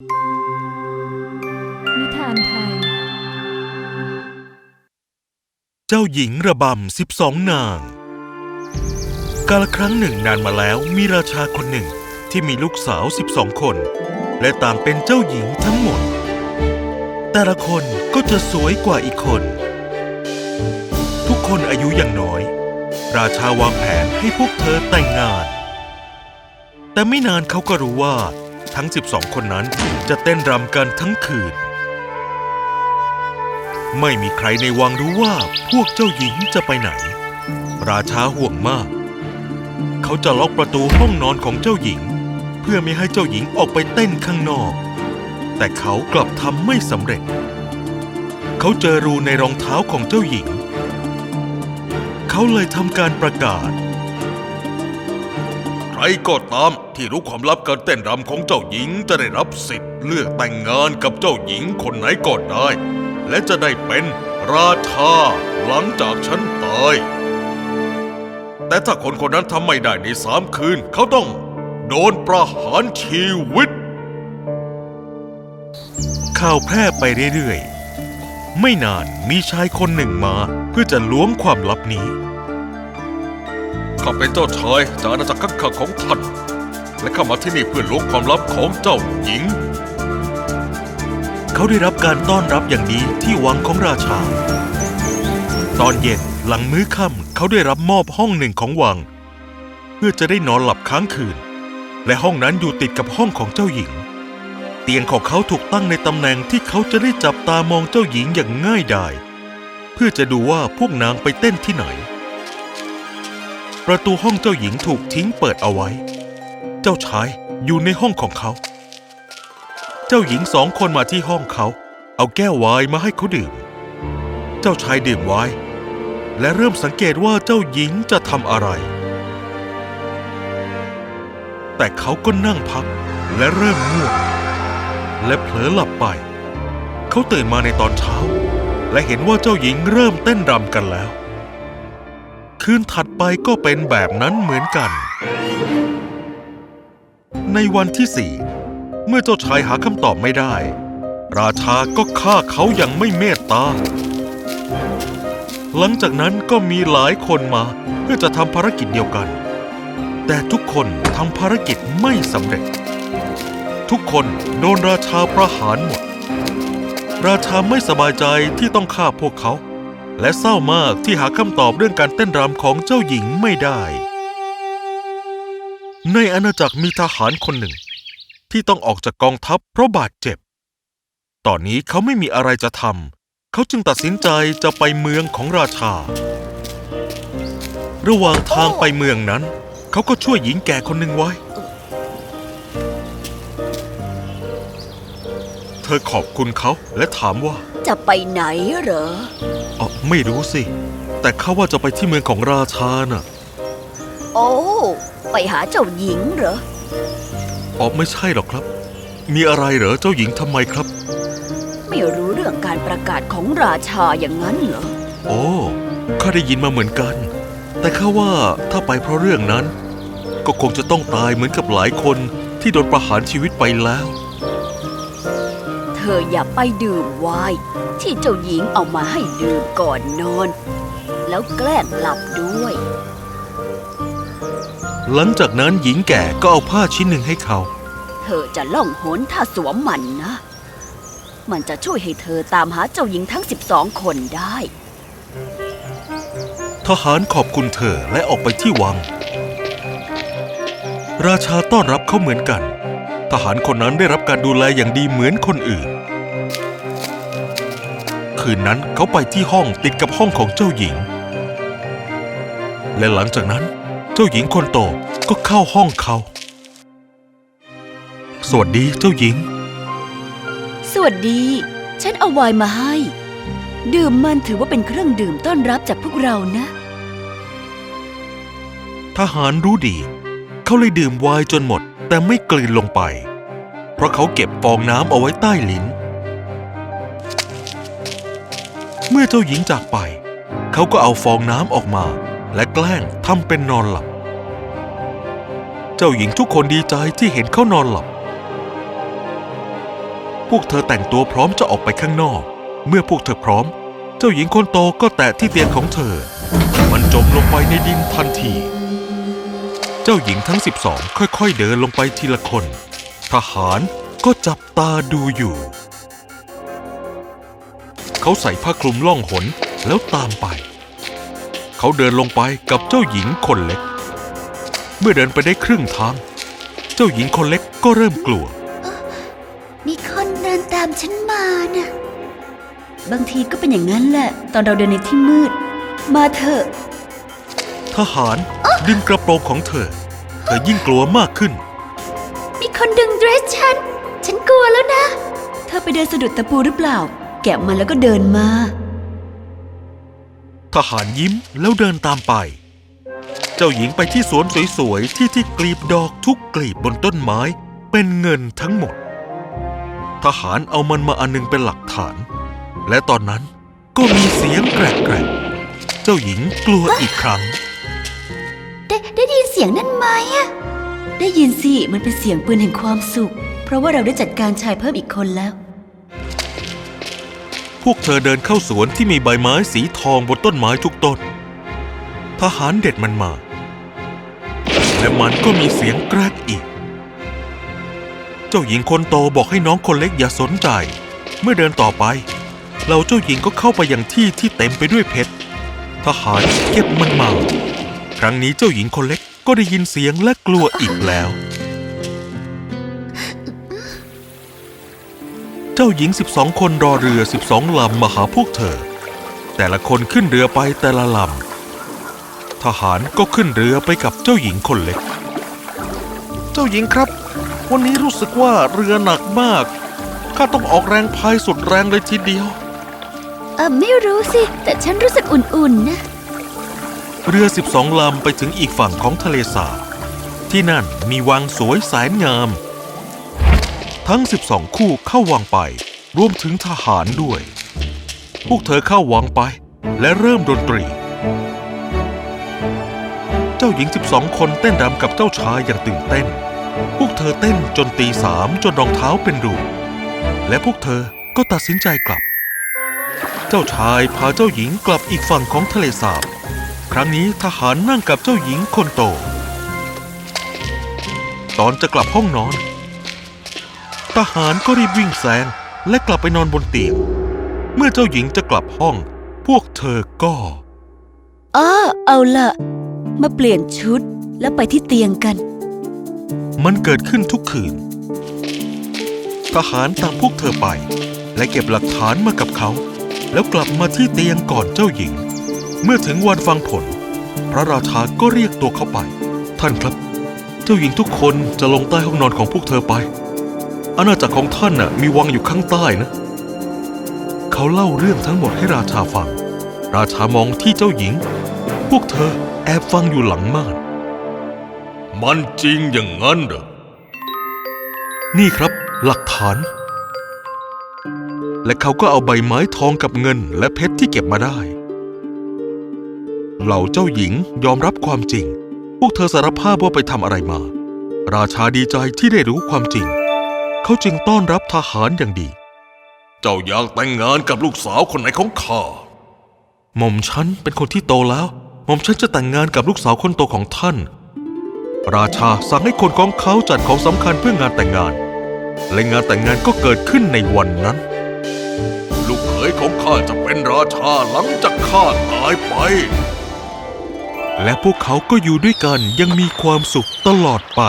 นิทานไทย เจ้าหญิงระบำสิบสองนาง กาลครั้งหนึ่งนานมาแล้วมีราชาคนหนึ่งที่มีลูกสาวสิบสองคน และต่างเป็นเจ้าหญิงทั้งหมด แต่ละคนก็จะสวยกว่าอีกคน ทุกคนอายุยังน้อย ราชาวางแผนให้พวกเธอแต่งงาน แต่ไม่นานเขาก็รู้ว่า ทั้ง 12 คนนั้นจะเต้นรำกันทั้งคืน ไม่มีใครในวังรู้ว่าพวกเจ้าหญิงจะไปไหน ราชาห่วงมาก เขาจะล็อกประตูห้องนอนของเจ้าหญิง เพื่อไม่ให้เจ้าหญิงออกไปเต้นข้างนอก แต่เขากลับทำไม่สำเร็จ เขาเจอรูในรองเท้าของเจ้าหญิง เขาเลยทำการประกาศ รก็ตามที่รู้ความลับการเต้นรำของเจ้าหญิงจะได้รับสิทธิ์เลือกแต่งงานกับเจ้าหญิงคนไหนก็ได้ และจะได้เป็นราชาหลังจากฉันตาย แต่ถ้าคนคนนั้นทำไม่ได้ในสามคืน เขาต้องโดนประหารชีวิต ข่าวแพร่ไปเรื่อยๆ ไม่นานมีชายคนหนึ่งมาเพื่อจะล้วงความลับนี้ ข้าเป็นเจ้าชายจากอาณาจักรข้างๆของท่าน และเข้ามาที่นี่เพื่อล้วงความลับของเจ้าหญิง เขาได้รับการต้อนรับอย่างดีที่วังของราชา ตอนเย็นหลังมื้อค่ำเขาได้รับมอบห้องหนึ่งของวัง เพื่อจะได้นอนหลับค้างคืน และห้องนั้นอยู่ติดกับห้องของเจ้าหญิง เตียงของเขาถูกตั้งในตำแหน่งที่เขาจะได้จับตามองเจ้าหญิงอย่างง่ายดายเพื่อจะดูว่าพวกนางไปเต้นที่ไหน ประตูห้องเจ้าหญิงถูกทิ้งเปิดเอาไว้ เจ้าชายอยู่ในห้องของเขา เจ้าหญิงสองคนมาที่ห้องเขา เอาแก้วไวน์มาให้เขาดื่ม เจ้าชายดื่มไวน์และเริ่มสังเกตว่าเจ้าหญิงจะทำอะไร แต่เขาก็นั่งพักและเริ่มง่วงและเผลอหลับไป เขาตื่นมาในตอนเช้า และเห็นว่าเจ้าหญิงเริ่มเต้นรำกันแล้ว คืนถัดไปก็เป็นแบบนั้นเหมือนกัน ในวันที่สี่เมื่อเจ้าชายหาคำตอบไม่ได้ ราชาก็ฆ่าเขาอย่างไม่เมตตา หลังจากนั้นก็มีหลายคนมาเพื่อจะทำภารกิจเดียวกัน แต่ทุกคนทำภารกิจไม่สำเร็จ ทุกคนโดนราชาประหารหมด ราชาไม่สบายใจที่ต้องฆ่าพวกเขา และเศร้ามากที่หาคำตอบเรื่องการเต้นรำของเจ้าหญิงไม่ได้ ในอาณาจักรมีทหารคนหนึ่ง ที่ต้องออกจากกองทัพเพราะบาดเจ็บ ตอนนี้เขาไม่มีอะไรจะทำเขาจึงตัดสินใจจะไปเมืองของราชา ระหว่างทางไปเมืองนั้น เขาก็ช่วยหญิงแก่คนหนึ่งไว้ เธอขอบคุณเขาและถามว่า จะไปไหนเหรอ ไม่รู้สิ แต่เขาว่าจะไปที่เมืองของราชาน่ะ โอ้ ไปหาเจ้าหญิงเหรอ อ๋อไม่ใช่หรอกครับ มีอะไรเหรอเจ้าหญิงทำไมครับ ไม่รู้เรื่องการประกาศของราชาอย่างนั้นเหรอ โอ้ข้าได้ยินมาเหมือนกัน แต่ข้าว่าถ้าไปเพราะเรื่องนั้น ก็คงจะต้องตายเหมือนกับหลายคนที่โดนประหารชีวิตไปแล้วเธ ออย่าไปดื่มไวน์ที่เจ้าหญิงเอามาให้ดื่มก่อนนอน แล้วแกล้งหลับด้วย หลังจากนั้นหญิงแก่ก็เอาผ้าชิ้นหนึ่งให้เขา เธอจะล่องหนถ้าสวมมันนะ มันจะช่วยให้เธอตามหาเจ้าหญิงทั้ง 12 คนได้ ทหารขอบคุณเธอและออกไปที่วัง ราชาต้อนรับเขาเหมือนกัน ทหารคนนั้นได้รับการดูแลอย่างดีเหมือนคนอื่น คืนนั้นเขาไปที่ห้องติดกับห้องของเจ้าหญิง และหลังจากนั้นเจ้าหญิงคนโตก็เข้าห้องเขา สวัสดีเจ้าหญิง สวัสดี ฉันเอาไวน์มาให้ ดื่มมันถือว่าเป็นเครื่องดื่มต้อนรับจากพวกเรานะ ทหารรู้ดี เขาเลยดื่มไวน์จนหมด แต่ไม่กลืนลงไป เพราะเขาเก็บฟองน้ำเอาไว้ใต้ลิ้น เมื่อเจ้าหญิงจากไป เขาก็เอาฟองน้ำออกมา และแกล้งทำเป็นนอนหลับ เจ้าหญิงทุกคนดีใจที่เห็นเขานอนหลับ พวกเธอแต่งตัวพร้อมจะออกไปข้างนอก เมื่อพวกเธอพร้อม เจ้าหญิงคนโตก็แตะที่เตียงของเธอ มันจมลงไปในดินทันที เจ้าหญิงทั้ง 12 ค่อยๆ เดินลงไปทีละคน ทหารก็จับตาดูอยู่ เขาใส่ผ้าคลุมล่องหนแล้วตามไป เขาเดินลงไปกับเจ้าหญิงคนเล็ก เมื่อเดินไปได้ครึ่งทาง เจ้าหญิงคนเล็กก็เริ่มกลัว มีคนเดินตามฉันมาน่ะ บางทีก็เป็นอย่างนั้นแหละ ตอนเราเดินในที่มืด มาเถอะ ทหารดึงกระโปรงของเธอ เธอยิ่งกลัวมากขึ้น มีคนดึงเดรสฉัน ฉันกลัวแล้วนะ เธอไปเดินสะดุดตะปูหรือเปล่าแกะมันแล้วก็เดินมา ทหารยิ้มแล้วเดินตามไป เจ้าหญิงไปที่สวนสวยๆ ที่ที่กลีบดอกทุกกลีบบนต้นไม้เป็นเงินทั้งหมด ทหารเอามันมาอันหนึงเป็นหลักฐาน และตอนนั้นก็มีเสียงแกรกๆ เจ้าหญิงกลัวอีกครั้ง ได้ได้ยินเสียงนั้นไหมอะได้ยินสิ มันเป็นเสียงปืนแห่งความสุข เพราะว่าเราได้จัดการชายเพิ่มอีกคนแล้วพ วกเธอเดินเข้าสวนที่มีใบไม้สีทองบนต้นไม้ทุกต้น ทหารเด็ดมันมา และมันก็มีเสียงแกรกอีก เจ้าหญิงคนโตบอกให้น้องคนเล็กอย่าสนใจ เมื่อเดินต่อไป เราเจ้าหญิงก็เข้าไปยังที่ที่เต็มไปด้วยเพชร ทหารเก็บมันมา ครั้งนี้เจ้าหญิงคนเล็กก็ได้ยินเสียงและกลัวอีกแล้ว เจ้าหญิง 12 คนรอเรือ 12 ลำมาหาพวกเธอ แต่ละคนขึ้นเรือไปแต่ละลำ ทหารก็ขึ้นเรือไปกับเจ้าหญิงคนเล็ก เจ้าหญิงครับ วันนี้รู้สึกว่าเรือหนักมาก ข้าต้องออกแรงพายสุดแรงเลยทีเดียว เออไม่รู้สิ แต่ฉันรู้สึกอุ่นๆนะ เรือ 12 ลำไปถึงอีกฝั่งของทะเลสาบที่นั่นมีวังสวยแสนงาม ทั้ง 12 คู่เข้าวังไป รวมถึงทหารด้วย พวกเธอเข้าวังไป และเริ่มดนตรี เจ้าหญิง 12 คนเต้นรำกับเจ้าชายอย่างตื่นเต้น พวกเธอเต้นจนตีสามจนรองเท้าเป็นรูและพวกเธอก็ตัดสินใจกลับ เจ้าชายพาเจ้าหญิงกลับอีกฝั่งของทะเลสาบ ครั้งนี้ทหารนั่งกับเจ้าหญิงคนโต ตอนจะกลับห้องนอน ทหารก็รีบวิ่งแซงและกลับไปนอนบนเตียง เมื่อเจ้าหญิงจะกลับห้อง พวกเธอก็อ้อเอาล่ะมาเปลี่ยนชุดแล้วไปที่เตียงกัน มันเกิดขึ้นทุกคืน ทหารตามพวกเธอไป และเก็บหลักฐานมากับเขา แล้วกลับมาที่เตียงก่อนเจ้าหญิง เมื่อถึงวันฟังผล พระราชาก็เรียกตัวเขาไป ท่านครับ เจ้าหญิงทุกคนจะลงใต้ห้องนอนของพวกเธอไป อาณาจักรของท่านน่ะมีวังอยู่ข้างใต้นะ เขาเล่าเรื่องทั้งหมดให้ราชาฟัง ราชามองที่เจ้าหญิง พวกเธอแอบฟังอยู่หลังม่าน มันจริงอย่างนั้นเหรอ นี่ครับหลักฐาน และเขาก็เอาใบไม้ทองกับเงินและเพชรที่เก็บมาได้ เหล่าเจ้าหญิงยอมรับความจริง พวกเธอสารภาพว่าไปทำอะไรมา ราชาดีใจที่ได้รู้ความจริง เขาจึงต้อนรับทหารอย่างดี เจ้าอยากแต่งงานกับลูกสาวคนไหนของข้า หม่อมฉันเป็นคนที่โตแล้ว หม่อมฉันจะแต่งงานกับลูกสาวคนโตของท่าน ราชาสั่งให้คนของเขาจัดของสำคัญเพื่องานแต่งงาน และงานแต่งงานก็เกิดขึ้นในวันนั้น ลูกเขยของข้าจะเป็นราชาหลังจากข้าตายไป และพวกเขาก็อยู่ด้วยกันยังมีความสุขตลอดไป